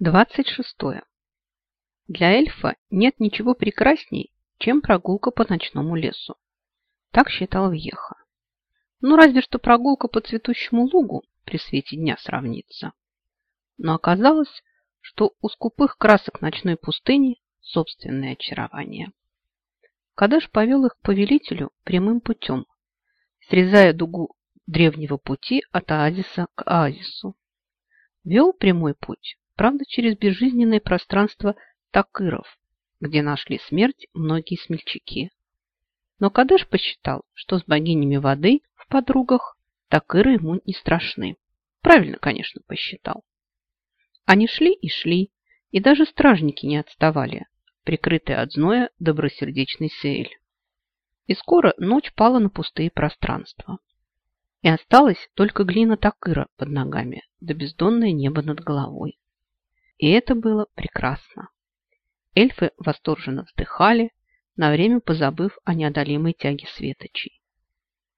26. Для эльфа нет ничего прекрасней, чем прогулка по ночному лесу. Так считал Вьеха. Ну, разве что прогулка по цветущему лугу при свете дня сравнится. Но оказалось, что у скупых красок ночной пустыни собственное очарование. Кадыш повел их повелителю прямым путем, срезая дугу древнего пути от оазиса к оазису. Вел прямой путь правда, через безжизненное пространство Такыров, где нашли смерть многие смельчаки. Но Кадыш посчитал, что с богинями воды в подругах Такыры ему не страшны. Правильно, конечно, посчитал. Они шли и шли, и даже стражники не отставали, прикрытые от зноя добросердечный Сеэль. И скоро ночь пала на пустые пространства. И осталась только глина Такыра под ногами, да бездонное небо над головой. И это было прекрасно. Эльфы восторженно вздыхали, на время позабыв о неодолимой тяге светочей.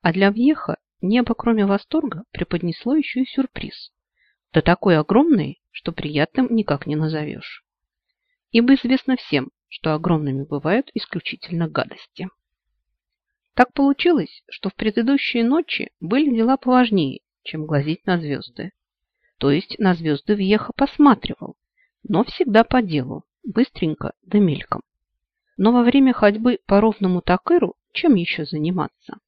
А для Вьеха небо, кроме восторга, преподнесло еще и сюрприз. Да такой огромный, что приятным никак не назовешь. Ибо известно всем, что огромными бывают исключительно гадости. Так получилось, что в предыдущие ночи были дела поважнее, чем глазеть на звезды. То есть на звезды Вьеха посматривал, но всегда по делу, быстренько да мельком. Но во время ходьбы по ровному такыру чем еще заниматься?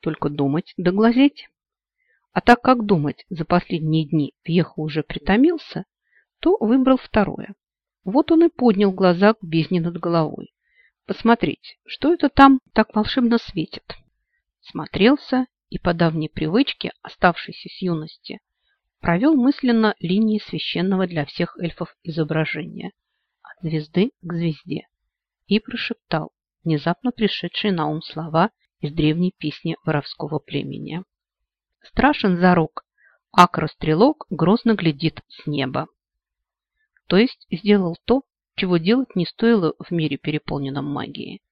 Только думать да глазеть. А так как думать за последние дни Вьеха уже притомился, то выбрал второе. Вот он и поднял глаза к бездне над головой. Посмотреть, что это там так волшебно светит. Смотрелся и по давней привычке, оставшейся с юности, провел мысленно линии священного для всех эльфов изображения от звезды к звезде и прошептал внезапно пришедшие на ум слова из древней песни воровского племени. Страшен зарок, акрострелок грозно глядит с неба. То есть сделал то, чего делать не стоило в мире, переполненном магией.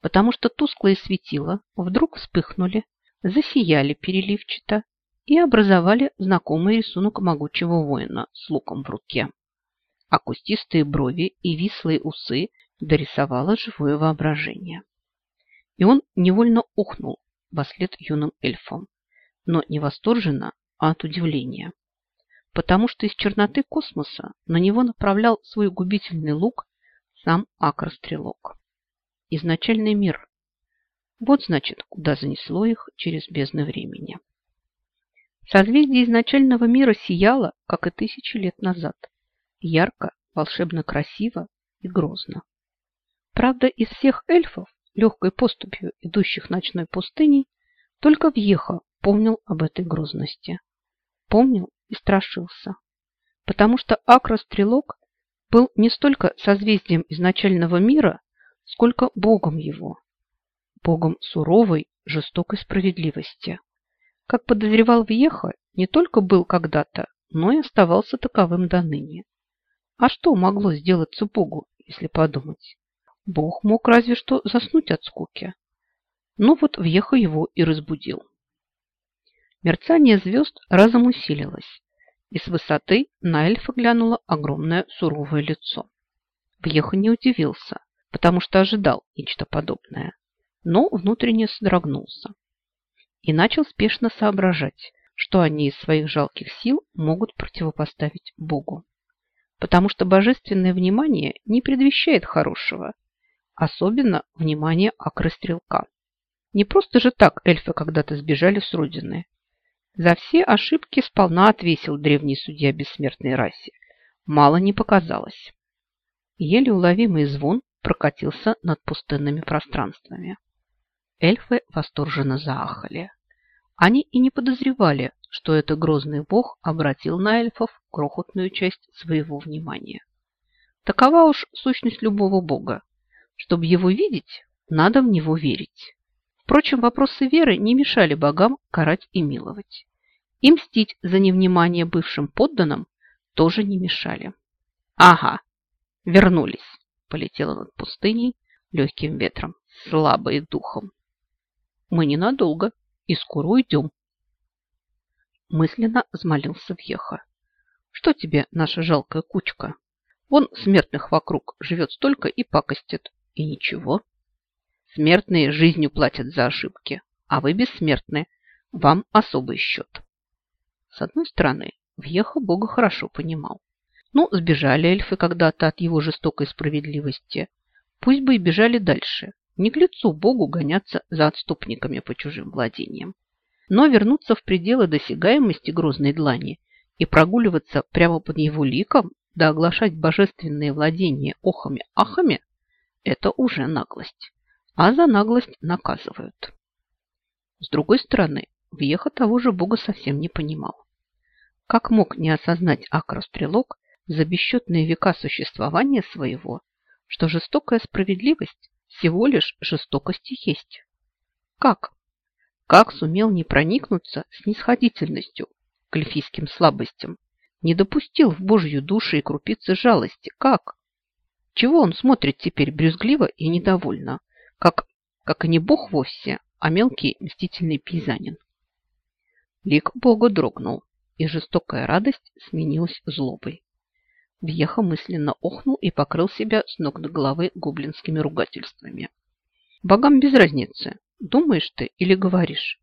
Потому что тусклые светила вдруг вспыхнули, засияли переливчато и образовали знакомый рисунок могучего воина с луком в руке. А кустистые брови и вислые усы дорисовало живое воображение. И он невольно ухнул во след юным эльфам, но не восторженно, а от удивления. Потому что из черноты космоса на него направлял свой губительный лук сам Акрострелок. Изначальный мир. Вот, значит, куда занесло их через бездны времени. Созвездие изначального мира сияло, как и тысячи лет назад. Ярко, волшебно красиво и грозно. Правда, из всех эльфов, легкой поступью идущих ночной пустыней, только Вьеха помнил об этой грозности. Помнил и страшился. Потому что Акрострелок был не столько созвездием изначального мира, сколько богом его. Богом суровой, жестокой справедливости как подозревал Вьеха, не только был когда-то, но и оставался таковым до ныне. А что могло сделаться Богу, если подумать? Бог мог разве что заснуть от скуки. Но вот Вьеха его и разбудил. Мерцание звезд разом усилилось, и с высоты на эльфа глянуло огромное суровое лицо. Вьеха не удивился, потому что ожидал нечто подобное, но внутренне содрогнулся и начал спешно соображать, что они из своих жалких сил могут противопоставить Богу. Потому что божественное внимание не предвещает хорошего, особенно внимание акрострелка. Не просто же так эльфы когда-то сбежали с родины. За все ошибки сполна отвесил древний судья бессмертной расе. Мало не показалось. Еле уловимый звон прокатился над пустынными пространствами. Эльфы восторженно заахали. Они и не подозревали, что это грозный бог обратил на эльфов крохотную часть своего внимания. Такова уж сущность любого бога. Чтобы его видеть, надо в него верить. Впрочем, вопросы веры не мешали богам карать и миловать. И мстить за невнимание бывшим подданным тоже не мешали. Ага, вернулись, полетела над пустыней легким ветром, слабые духом. Мы ненадолго, и скоро уйдем. Мысленно взмолился Вьеха. Что тебе наша жалкая кучка? Вон смертных вокруг живет столько и пакостит. И ничего. Смертные жизнью платят за ошибки, а вы бессмертны. Вам особый счет. С одной стороны, Вьеха Бога хорошо понимал. Ну, сбежали эльфы когда-то от его жестокой справедливости. Пусть бы и бежали дальше. Не к лицу Богу гоняться за отступниками по чужим владениям. Но вернуться в пределы досягаемости грозной длани и прогуливаться прямо под его ликом, да оглашать божественные владения охами-ахами – это уже наглость. А за наглость наказывают. С другой стороны, Вьеха того же Бога совсем не понимал. Как мог не осознать Акрострелок за бесчетные века существования своего, что жестокая справедливость всего лишь жестокость и есть? Как? Как сумел не проникнуться снисходительностью к эльфийским слабостям, не допустил в Божью душу и крупицы жалости? Как? Чего он смотрит теперь брюзгливо и недовольно, как, как и не бог вовсе, а мелкий мстительный пейзанин? Лик бога дрогнул, и жестокая радость сменилась злобой. Вьеха мысленно охнул и покрыл себя с ног до головы гоблинскими ругательствами. Богам без разницы, думаешь ты или говоришь.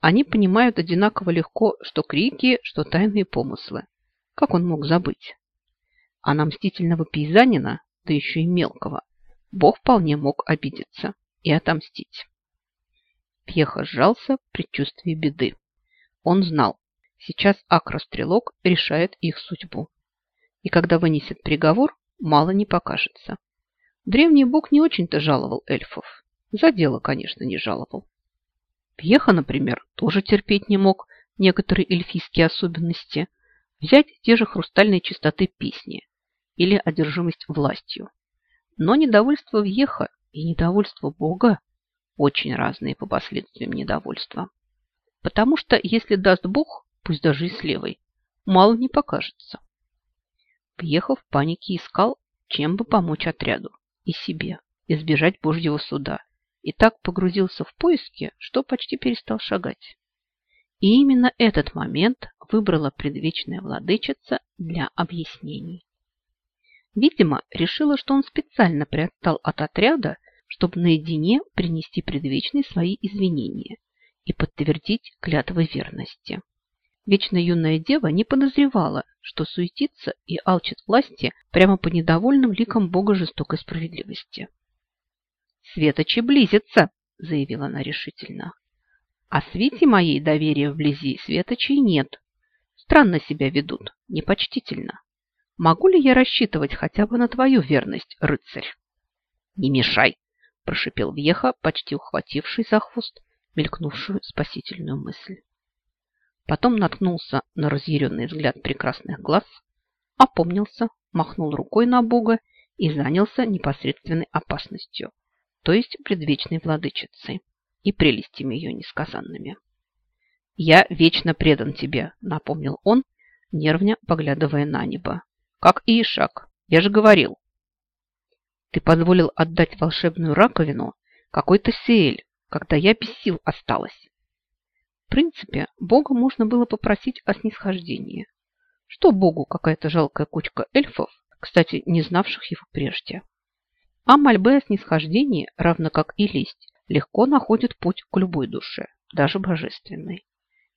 Они понимают одинаково легко, что крики, что тайные помыслы. Как он мог забыть? А на мстительного пейзанина, да еще и мелкого, Бог вполне мог обидеться и отомстить. Пьеха сжался в предчувствии беды. Он знал, сейчас Акрострелок решает их судьбу и когда вынесет приговор, мало не покажется. Древний бог не очень-то жаловал эльфов. За дело, конечно, не жаловал. Пьеха, например, тоже терпеть не мог некоторые эльфийские особенности. Взять те же хрустальные чистоты песни или одержимость властью. Но недовольство Вьеха и недовольство Бога очень разные по последствиям недовольства. Потому что если даст Бог, пусть даже и с левой, мало не покажется. Пьехов в панике искал, чем бы помочь отряду и себе, избежать Божьего суда. И так погрузился в поиски, что почти перестал шагать. И именно этот момент выбрала предвечная владычица для объяснений. Видимо, решила, что он специально приотстал от отряда, чтобы наедине принести предвечной свои извинения и подтвердить клятвы верности. Вечно юная дева не подозревала, что суетится и алчит власти прямо по недовольным ликам бога жестокой справедливости. «Светочи близится!» – заявила она решительно. «А свете моей доверия вблизи светочей нет. Странно себя ведут, непочтительно. Могу ли я рассчитывать хотя бы на твою верность, рыцарь?» «Не мешай!» – прошипел Вьеха, почти ухвативший за хвост мелькнувшую спасительную мысль. Потом наткнулся на разъяренный взгляд прекрасных глаз, опомнился, махнул рукой на Бога и занялся непосредственной опасностью, то есть предвечной владычицей и прелестями ее несказанными. «Я вечно предан тебе», — напомнил он, нервно поглядывая на небо. «Как и Ишак, я же говорил». «Ты позволил отдать волшебную раковину какой-то Сеэль, когда я без сил осталась. В принципе, Бога можно было попросить о снисхождении. Что Богу какая-то жалкая кучка эльфов, кстати, не знавших его прежде. А мольбы о снисхождении, равно как и лесть, легко находят путь к любой душе, даже божественной.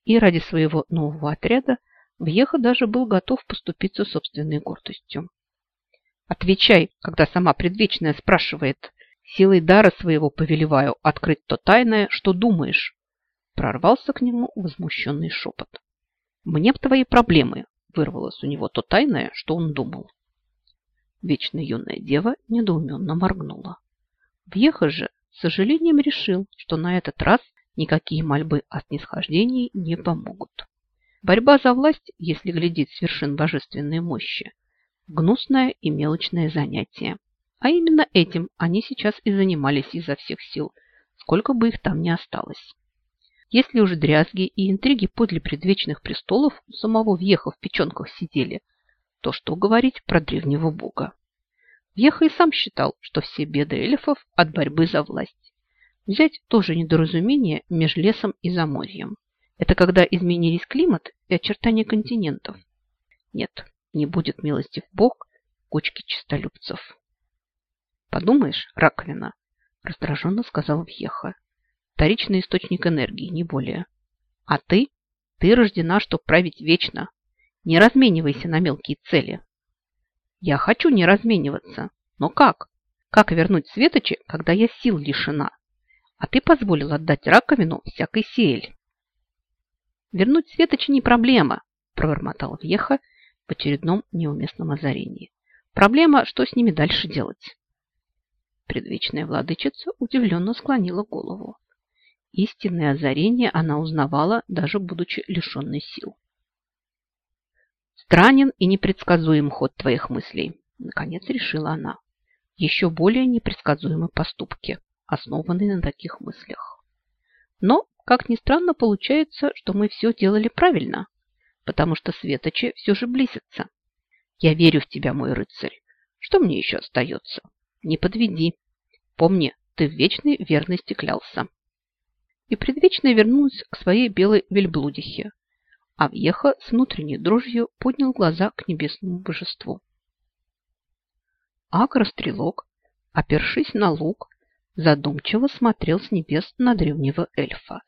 И ради своего нового отряда Вьеха даже был готов поступиться собственной гордостью. «Отвечай, когда сама предвечная спрашивает, силой дара своего повелеваю открыть то тайное, что думаешь, Прорвался к нему возмущенный шепот. «Мне б твои проблемы!» Вырвалось у него то тайное, что он думал. Вечно юная дева недоуменно моргнула. Вьеха же с сожалением решил, что на этот раз никакие мольбы о снисхождении не помогут. Борьба за власть, если глядеть с вершин божественной мощи, гнусное и мелочное занятие. А именно этим они сейчас и занимались изо всех сил, сколько бы их там ни осталось. Если уже дрязги и интриги подле предвечных престолов у самого Вьеха в печенках сидели, то что говорить про древнего бога? Вьеха и сам считал, что все беды эльфов от борьбы за власть. Взять тоже недоразумение между лесом и заморьем. Это когда изменились климат и очертания континентов. Нет, не будет милости в Бог кучки чистолюбцев. Подумаешь, раковина, раздраженно сказал Вьеха. Вторичный источник энергии, не более. А ты? Ты рождена, чтобы править вечно. Не разменивайся на мелкие цели. Я хочу не размениваться. Но как? Как вернуть Светочи, когда я сил лишена? А ты позволил отдать раковину всякой сель. Вернуть Светочи не проблема, пробормотал Вьеха в очередном неуместном озарении. Проблема, что с ними дальше делать. Предвечная владычица удивленно склонила голову. Истинное озарение она узнавала, даже будучи лишенной сил. Странен и непредсказуем ход твоих мыслей, наконец решила она. Еще более непредсказуемы поступки, основанные на таких мыслях. Но, как ни странно, получается, что мы все делали правильно, потому что Светочи все же близится. Я верю в тебя, мой рыцарь. Что мне еще остается? Не подведи. Помни, ты в вечной верности клялся. И предвечно вернулась к своей белой вельблудихе, а Вьеха с внутренней дрожью поднял глаза к небесному божеству. Акрострелок, опершись на лук, задумчиво смотрел с небес на древнего эльфа,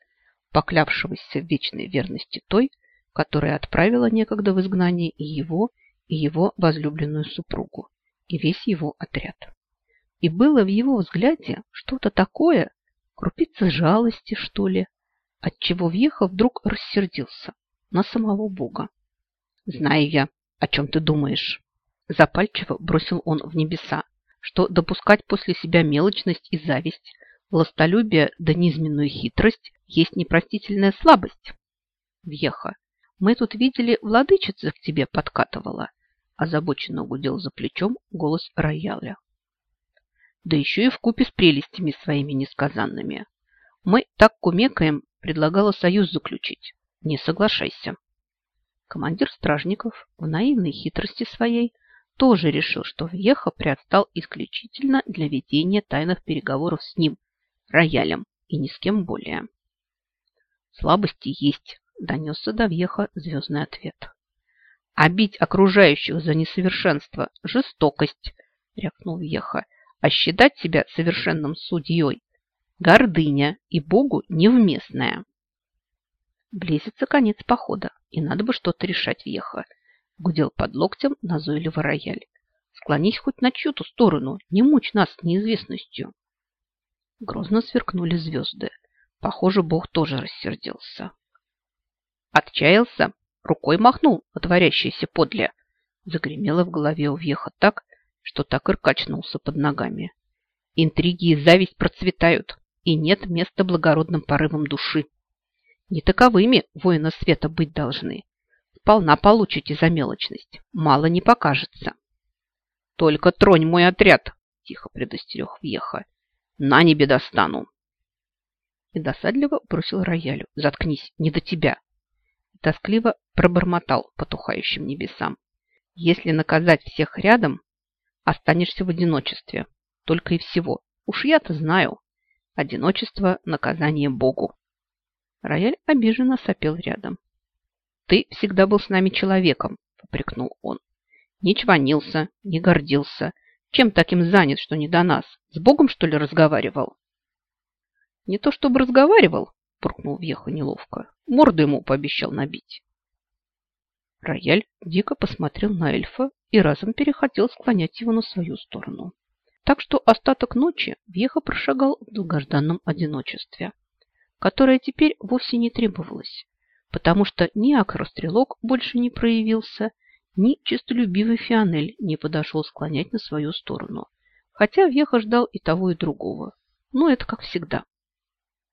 поклявшегося в вечной верности той, которая отправила некогда в изгнание и его, и его возлюбленную супругу, и весь его отряд. И было в его взгляде что-то такое, крупица жалости, что ли, отчего въехав вдруг рассердился на самого Бога. «Знаю я, о чем ты думаешь», – запальчиво бросил он в небеса, что допускать после себя мелочность и зависть, властолюбие да низменную хитрость есть непростительная слабость. Вьеха, мы тут видели, владычица к тебе подкатывала, озабоченно гудел за плечом голос рояля. Да еще и в купе с прелестями своими несказанными. Мы так кумекаем, предлагала союз заключить. Не соглашайся. Командир стражников в наивной хитрости своей тоже решил, что Вьеха приотстал исключительно для ведения тайных переговоров с ним, роялем, и ни с кем более. Слабости есть, донесся до Вьеха звездный ответ. А бить окружающих за несовершенство – жестокость, рявкнул Вьеха, а считать себя совершенным судьей – гордыня и Богу невместная. Близится конец похода, и надо бы что-то решать, Вьеха. Гудел под локтем назойливо рояль. Склонись хоть на чью-то сторону, не мучь нас неизвестностью. Грозно сверкнули звезды. Похоже, Бог тоже рассердился. Отчаялся, рукой махнул на подле. Загремело в голове у Вьеха так, что так и качнулся под ногами. Интриги и зависть процветают, и нет места благородным порывам души. Не таковыми воина света быть должны. Сполна получите за мелочность. Мало не покажется. Только тронь мой отряд, тихо предостерег Вьеха. На небе достану. И досадливо бросил роялю. Заткнись, не до тебя. И тоскливо пробормотал потухающим небесам. Если наказать всех рядом, останешься в одиночестве. Только и всего. Уж я-то знаю. Одиночество – наказание Богу. Рояль обиженно сопел рядом. «Ты всегда был с нами человеком», – попрекнул он. «Не чванился, не гордился. Чем таким занят, что не до нас? С Богом, что ли, разговаривал?» «Не то чтобы разговаривал», – буркнул Вьеха неловко. «Морду ему пообещал набить». Рояль дико посмотрел на эльфа и разом перехотел склонять его на свою сторону. Так что остаток ночи Вьеха прошагал в долгожданном одиночестве которое теперь вовсе не требовалось, потому что ни акрострелок больше не проявился, ни честолюбивый Фионель не подошел склонять на свою сторону, хотя Вьеха ждал и того, и другого. Но это как всегда.